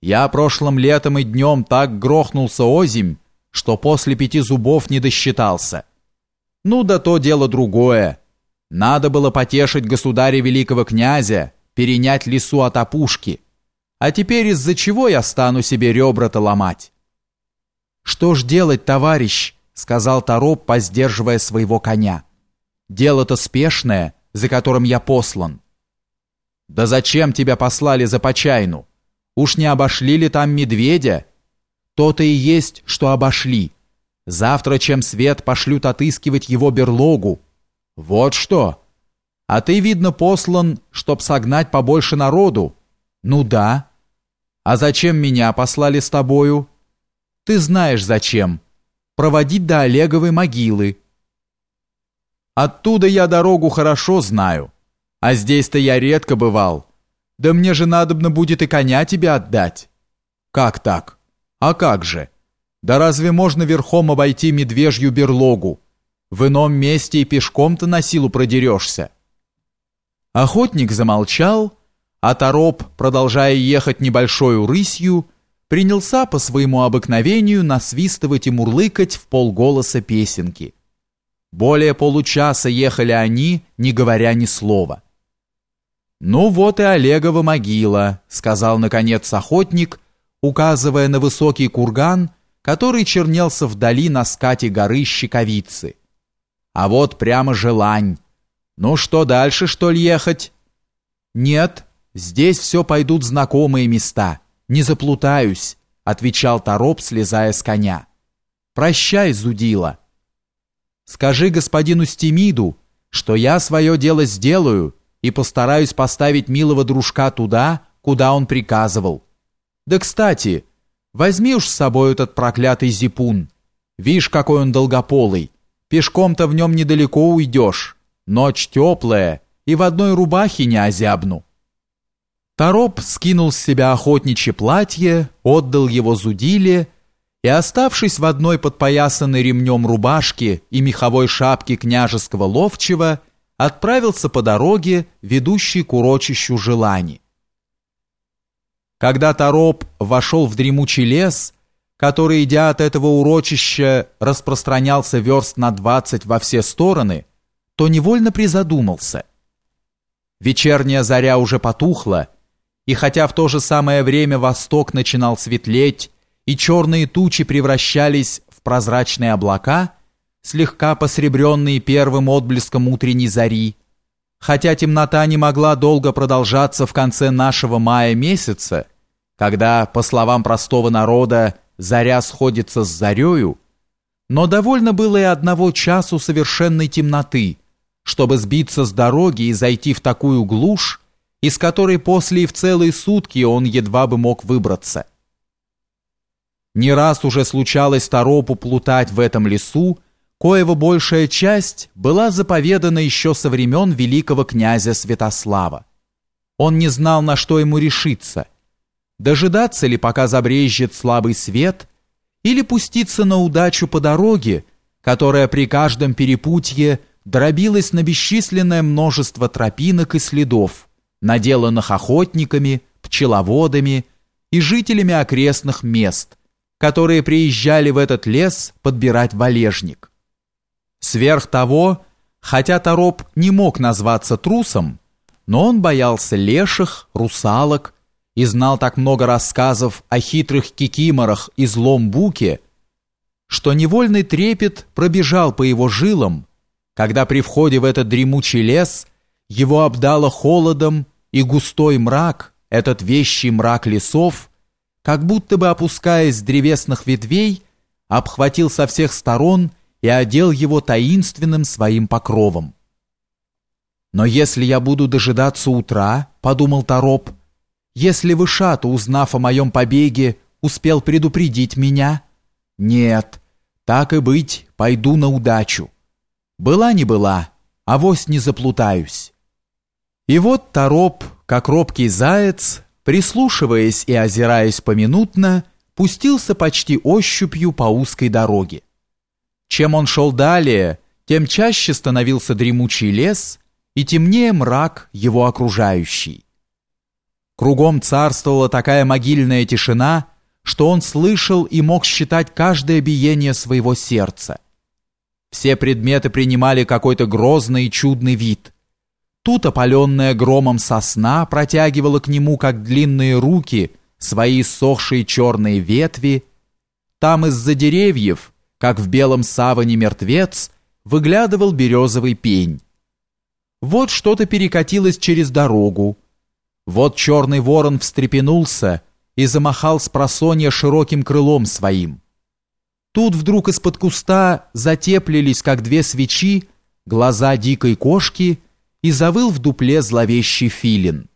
Я прошлым летом и днем так грохнулся озимь, что после пяти зубов не досчитался. Ну да то дело другое. Надо было потешить государя великого князя, перенять лесу от опушки. А теперь из-за чего я стану себе ребра-то ломать? Что ж делать, товарищ, сказал Тороп, поздерживая своего коня. Дело-то спешное, за которым я послан. Да зачем тебя послали за Почайну? Уж не обошли ли там медведя? То-то и есть, что обошли. Завтра, чем свет, пошлют отыскивать его берлогу. Вот что. А ты, видно, послан, чтоб согнать побольше народу. Ну да. А зачем меня послали с тобою? Ты знаешь зачем. Проводить до Олеговой могилы. Оттуда я дорогу хорошо знаю. А здесь-то я редко бывал. Да мне же надобно будет и коня тебе отдать. Как так? А как же? Да разве можно верхом обойти медвежью берлогу? В ином месте и пешком-то на силу продерешься. Охотник замолчал, а Тороп, продолжая ехать небольшой рысью, принялся по своему обыкновению насвистывать и мурлыкать в полголоса песенки. Более получаса ехали они, не говоря ни слова. «Ну вот и Олегова могила», — сказал, наконец, охотник, указывая на высокий курган, который чернелся вдали на скате горы Щековицы. «А вот прямо желань. Ну что, дальше, что ли, ехать?» «Нет, здесь все пойдут знакомые места. Не заплутаюсь», — отвечал Тороп, слезая с коня. «Прощай, зудила. Скажи господину Стемиду, что я свое дело сделаю, и постараюсь поставить милого дружка туда, куда он приказывал. Да, кстати, возьми уж с собой этот проклятый зипун. Вишь, какой он долгополый. Пешком-то в нем недалеко уйдешь. Ночь теплая, и в одной рубахе не озябну. Тороп скинул с себя охотничье платье, отдал его Зудиле и, оставшись в одной подпоясанной ремнем рубашке и меховой шапке княжеского ловчего, отправился по дороге, ведущей к урочищу желаний. Когда Тороп вошел в дремучий лес, который, идя от этого урочища, распространялся верст на двадцать во все стороны, то невольно призадумался. Вечерняя заря уже потухла, и хотя в то же самое время восток начинал светлеть, и черные тучи превращались в прозрачные облака, слегка посребренные первым отблеском утренней зари. Хотя темнота не могла долго продолжаться в конце нашего мая месяца, когда, по словам простого народа, заря сходится с зарею, но довольно было и одного часу совершенной темноты, чтобы сбиться с дороги и зайти в такую глушь, из которой после и в целые сутки он едва бы мог выбраться. Не раз уже случалось Торопу плутать в этом лесу, коего большая часть была заповедана еще со времен великого князя Святослава. Он не знал, на что ему решиться. Дожидаться ли, пока забрежет слабый свет, или пуститься на удачу по дороге, которая при каждом перепутье дробилась на бесчисленное множество тропинок и следов, наделанных охотниками, пчеловодами и жителями окрестных мест, которые приезжали в этот лес подбирать валежник. Сверх того, хотя Тороп не мог назваться трусом, но он боялся леших, русалок и знал так много рассказов о хитрых кикиморах и злом буке, что невольный трепет пробежал по его жилам, когда при входе в этот дремучий лес его обдало холодом и густой мрак, этот вещий мрак лесов, как будто бы опускаясь с древесных ветвей, обхватил со всех сторон и одел его таинственным своим покровом. «Но если я буду дожидаться утра, — подумал Тороп, — если Вышата, узнав о моем побеге, успел предупредить меня, нет, так и быть, пойду на удачу. Была не была, а вось не заплутаюсь». И вот Тороп, как робкий заяц, прислушиваясь и озираясь поминутно, пустился почти ощупью по узкой дороге. Чем он шел далее, тем чаще становился дремучий лес и темнее мрак его окружающий. Кругом царствовала такая могильная тишина, что он слышал и мог считать каждое биение своего сердца. Все предметы принимали какой-то грозный и чудный вид. Тут опаленная громом сосна протягивала к нему, как длинные руки, свои сохшие черные ветви. Там из-за деревьев, как в белом саване мертвец, выглядывал березовый пень. Вот что-то перекатилось через дорогу. Вот черный ворон встрепенулся и замахал с просонья широким крылом своим. Тут вдруг из-под куста затеплились, как две свечи, глаза дикой кошки, и завыл в дупле зловещий филин.